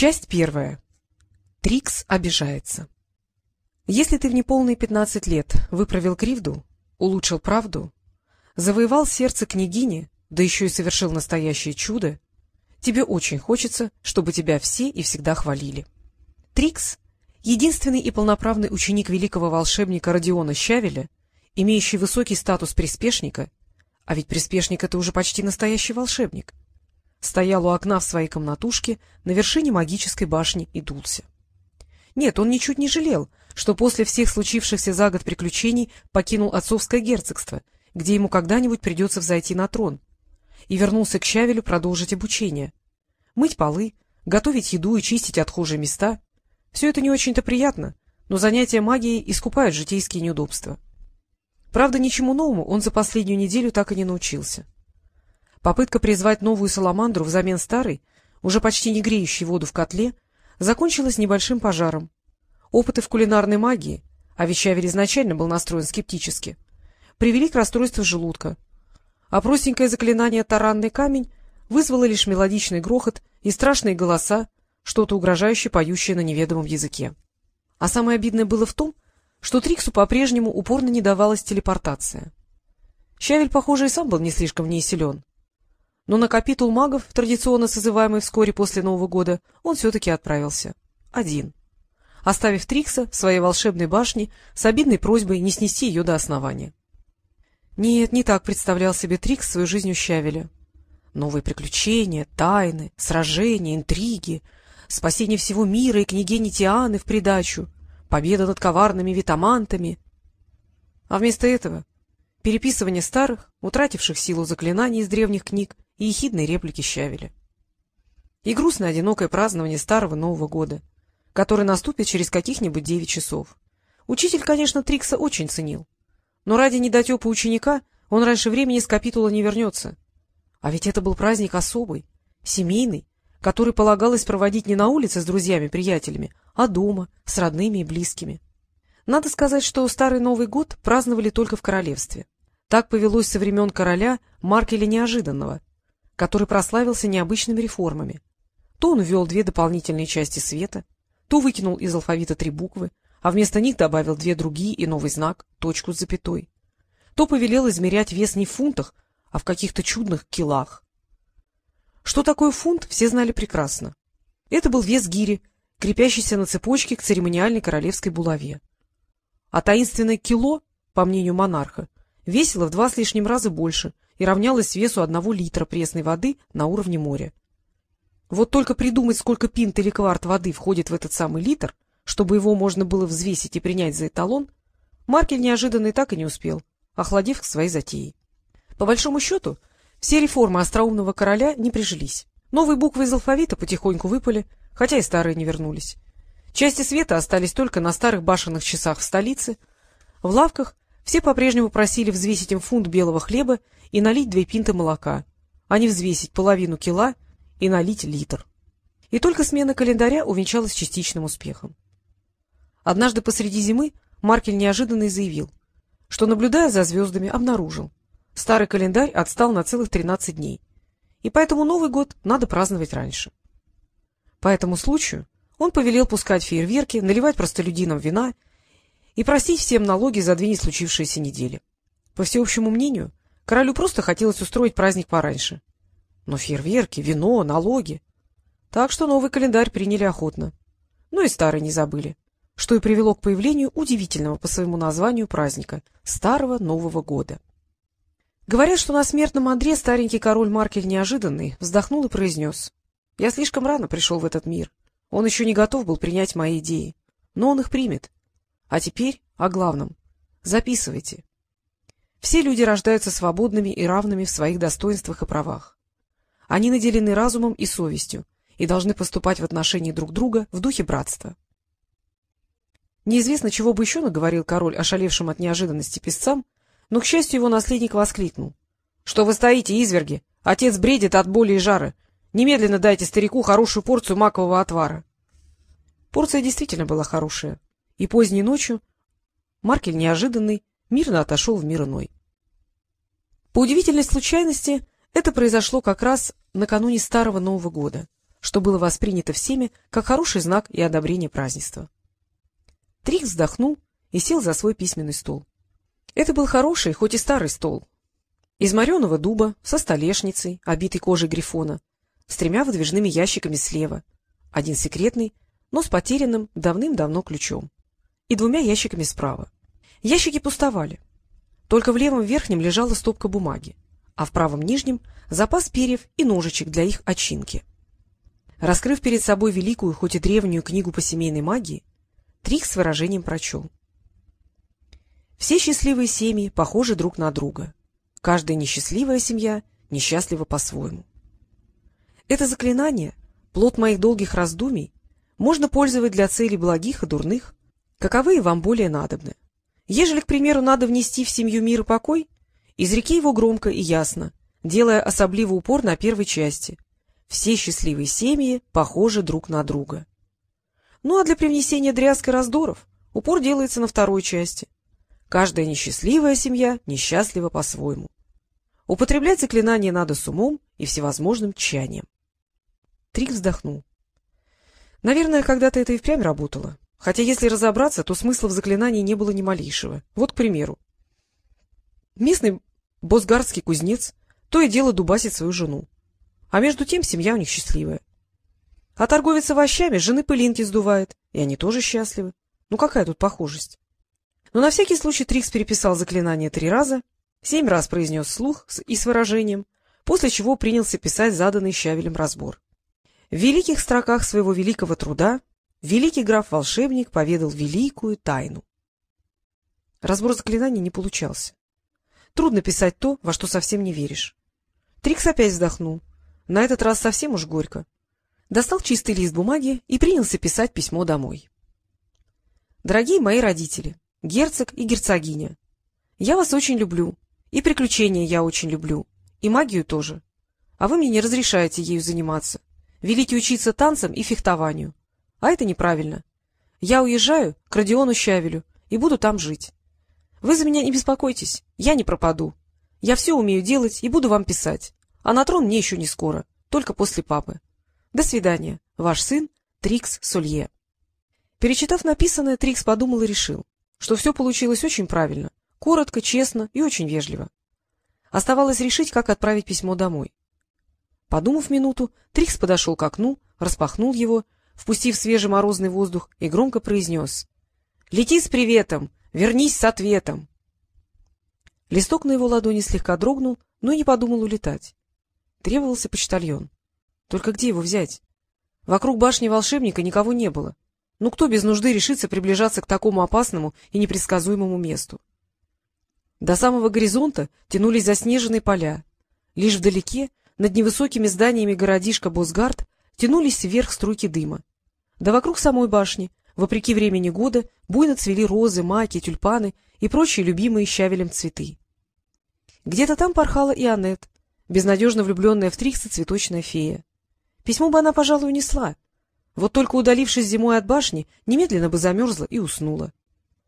Часть первая. Трикс обижается. Если ты в неполные пятнадцать лет выправил кривду, улучшил правду, завоевал сердце княгини, да еще и совершил настоящее чудо, тебе очень хочется, чтобы тебя все и всегда хвалили. Трикс — единственный и полноправный ученик великого волшебника Родиона Щавеля, имеющий высокий статус приспешника, а ведь приспешник — это уже почти настоящий волшебник, стоял у окна в своей комнатушке на вершине магической башни и дулся. Нет, он ничуть не жалел, что после всех случившихся за год приключений покинул отцовское герцогство, где ему когда-нибудь придется взойти на трон, и вернулся к Щавелю продолжить обучение. Мыть полы, готовить еду и чистить отхожие места — все это не очень-то приятно, но занятия магией искупают житейские неудобства. Правда, ничему новому он за последнюю неделю так и не научился. Попытка призвать новую саламандру взамен старой, уже почти не греющей воду в котле, закончилась небольшим пожаром. Опыты в кулинарной магии, а Вещавель изначально был настроен скептически, привели к расстройству желудка, а простенькое заклинание «таранный камень» вызвало лишь мелодичный грохот и страшные голоса, что-то угрожающе поющее на неведомом языке. А самое обидное было в том, что Триксу по-прежнему упорно не давалась телепортация. Щавель, похоже, и сам был не слишком в ней силен но на капитул магов, традиционно созываемый вскоре после Нового года, он все-таки отправился. Один. Оставив Трикса в своей волшебной башне с обидной просьбой не снести ее до основания. Нет, не так представлял себе Трикс свою жизнь у Щавеля. Новые приключения, тайны, сражения, интриги, спасение всего мира и княгини Тианы в придачу, победа над коварными витамантами. А вместо этого переписывание старых, утративших силу заклинаний из древних книг, и ехидные реплики Щавеля. И грустное одинокое празднование Старого Нового года, который наступит через каких-нибудь девять часов. Учитель, конечно, Трикса очень ценил, но ради недотепа ученика он раньше времени с капитула не вернется. А ведь это был праздник особый, семейный, который полагалось проводить не на улице с друзьями-приятелями, а дома, с родными и близкими. Надо сказать, что Старый Новый год праздновали только в королевстве. Так повелось со времен короля Маркеля Неожиданного, который прославился необычными реформами. То он ввел две дополнительные части света, то выкинул из алфавита три буквы, а вместо них добавил две другие и новый знак, точку с запятой. То повелел измерять вес не в фунтах, а в каких-то чудных килах. Что такое фунт, все знали прекрасно. Это был вес гири, крепящийся на цепочке к церемониальной королевской булаве. А таинственное кило, по мнению монарха, весило в два с лишним раза больше и равнялась весу одного литра пресной воды на уровне моря. Вот только придумать, сколько пинт или кварт воды входит в этот самый литр, чтобы его можно было взвесить и принять за эталон, Маркель неожиданно и так и не успел, охладив к своей затее. По большому счету, все реформы остроумного короля не прижились. Новые буквы из алфавита потихоньку выпали, хотя и старые не вернулись. Части света остались только на старых башенных часах в столице. В лавках все по-прежнему просили взвесить им фунт белого хлеба и налить две пинты молока, а не взвесить половину кила и налить литр. И только смена календаря увенчалась частичным успехом. Однажды посреди зимы Маркель неожиданно заявил, что, наблюдая за звездами, обнаружил. Старый календарь отстал на целых тринадцать дней, и поэтому Новый год надо праздновать раньше. По этому случаю он повелел пускать фейерверки, наливать простолюдинам вина и просить всем налоги за две не случившиеся недели. По всеобщему мнению, Королю просто хотелось устроить праздник пораньше. Но фейерверки, вино, налоги. Так что новый календарь приняли охотно. Ну и старый не забыли, что и привело к появлению удивительного по своему названию праздника — Старого Нового года. Говорят, что на смертном Андре старенький король Маркель неожиданный вздохнул и произнес. — Я слишком рано пришел в этот мир. Он еще не готов был принять мои идеи. Но он их примет. А теперь о главном. Записывайте. Все люди рождаются свободными и равными в своих достоинствах и правах. Они наделены разумом и совестью и должны поступать в отношении друг друга в духе братства. Неизвестно, чего бы еще наговорил король ошалевшим от неожиданности песцам, но, к счастью, его наследник воскликнул. — Что вы стоите, изверги? Отец бредит от боли и жара. Немедленно дайте старику хорошую порцию макового отвара. Порция действительно была хорошая, и поздней ночью Маркель неожиданный мирно отошел в мир иной. По удивительной случайности это произошло как раз накануне Старого Нового года, что было воспринято всеми как хороший знак и одобрение празднества. Трикс вздохнул и сел за свой письменный стол. Это был хороший, хоть и старый стол. Из мореного дуба, со столешницей, обитой кожей грифона, с тремя выдвижными ящиками слева, один секретный, но с потерянным давным-давно ключом, и двумя ящиками справа. Ящики пустовали. Только в левом верхнем лежала стопка бумаги, а в правом нижнем — запас перьев и ножичек для их очинки. Раскрыв перед собой великую, хоть и древнюю книгу по семейной магии, Трих с выражением прочел. Все счастливые семьи похожи друг на друга. Каждая несчастливая семья несчастлива по-своему. Это заклинание, плод моих долгих раздумий, можно пользовать для целей благих и дурных, каковые вам более надобны. Ежели, к примеру, надо внести в семью мир и покой, изреки его громко и ясно, делая особливый упор на первой части. Все счастливые семьи похожи друг на друга. Ну а для привнесения дрязг и раздоров упор делается на второй части. Каждая несчастливая семья несчастлива по-своему. Употреблять заклинание надо с умом и всевозможным тчанием. Трик вздохнул. Наверное, когда-то это и впрямь работало. Хотя, если разобраться, то смысла в заклинании не было ни малейшего. Вот, к примеру. Местный босгардский кузнец то и дело дубасит свою жену. А между тем семья у них счастливая. А торговец овощами жены пылинки сдувает, и они тоже счастливы. Ну какая тут похожесть? Но на всякий случай Трикс переписал заклинание три раза, семь раз произнес слух и с выражением, после чего принялся писать заданный щавелем разбор. В великих строках своего великого труда великий граф-волшебник поведал великую тайну. Разбор заклинаний не получался. Трудно писать то, во что совсем не веришь. Трикс опять вздохнул. На этот раз совсем уж горько. Достал чистый лист бумаги и принялся писать письмо домой. Дорогие мои родители, герцог и герцогиня, я вас очень люблю, и приключения я очень люблю, и магию тоже. А вы мне не разрешаете ею заниматься. Велите учиться танцам и фехтованию. А это неправильно. Я уезжаю к Родиону Щавелю и буду там жить. Вы за меня не беспокойтесь, я не пропаду. Я все умею делать и буду вам писать. А на трон мне еще не скоро, только после папы. До свидания, ваш сын Трикс Солье. Перечитав написанное, Трикс подумал и решил, что все получилось очень правильно, коротко, честно и очень вежливо. Оставалось решить, как отправить письмо домой. Подумав минуту, Трикс подошел к окну, распахнул его, впустив свежий морозный воздух, и громко произнес. — Лети с приветом! Вернись с ответом! Листок на его ладони слегка дрогнул, но не подумал улетать. Требовался почтальон. Только где его взять? Вокруг башни волшебника никого не было. Ну кто без нужды решится приближаться к такому опасному и непредсказуемому месту? До самого горизонта тянулись заснеженные поля. Лишь вдалеке над невысокими зданиями городишка Босгард тянулись вверх струйки дыма. Да вокруг самой башни, вопреки времени года, буйно цвели розы, маки, тюльпаны и прочие любимые щавелем цветы. Где-то там порхала и Аннет, безнадежно влюбленная в Трикса цветочная фея. Письмо бы она, пожалуй, унесла. Вот только удалившись зимой от башни, немедленно бы замерзла и уснула.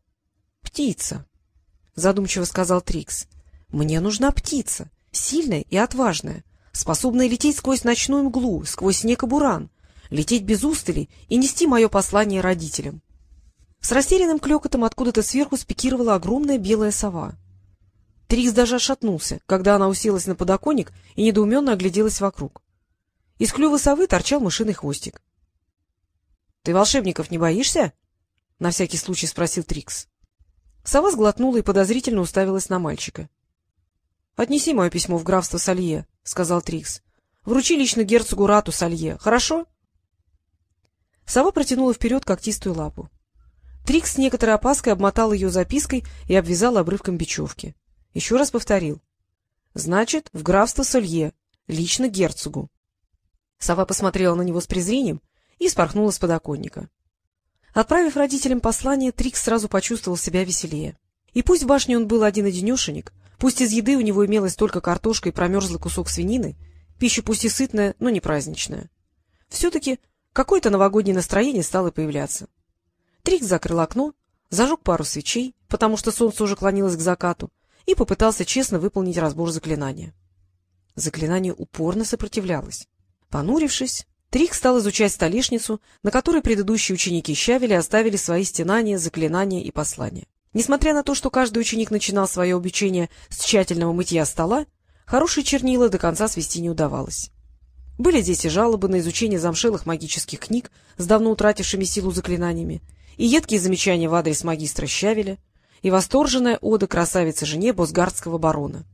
— Птица, — задумчиво сказал Трикс. — Мне нужна птица, сильная и отважная, способная лететь сквозь ночную мглу, сквозь снег и буран, лететь без устали и нести мое послание родителям. С растерянным клёкотом откуда-то сверху спикировала огромная белая сова. Трикс даже отшатнулся, когда она уселась на подоконник и недоуменно огляделась вокруг. Из клюва совы торчал мышиный хвостик. — Ты волшебников не боишься? — на всякий случай спросил Трикс. Сова сглотнула и подозрительно уставилась на мальчика. — Отнеси мое письмо в графство Салье, — сказал Трикс. — Вручи лично герцогу Рату Салье, хорошо? Сова протянула вперед когтистую лапу. Трикс с некоторой опаской обмотал ее запиской и обвязал обрывком бечевки. Еще раз повторил. — Значит, в графство Салье, лично герцогу. Сова посмотрела на него с презрением и спорхнула с подоконника. Отправив родителям послание, Трикс сразу почувствовал себя веселее. И пусть в башне он был один-одинешенек, Пусть из еды у него имелась только картошка и промерзлый кусок свинины, пища пусть и сытная, но не праздничная. Все-таки какое-то новогоднее настроение стало появляться. Трикс закрыл окно, зажег пару свечей, потому что солнце уже клонилось к закату, и попытался честно выполнить разбор заклинания. Заклинание упорно сопротивлялось. Понурившись, Трик стал изучать столешницу, на которой предыдущие ученики Щавеля оставили свои стенания, заклинания и послания. Несмотря на то, что каждый ученик начинал свое обучение с тщательного мытья стола, хорошие чернила до конца свести не удавалось. Были здесь и жалобы на изучение замшелых магических книг с давно утратившими силу заклинаниями, и едкие замечания в адрес магистра Щавеля, и восторженная ода красавицы жене босгардского барона.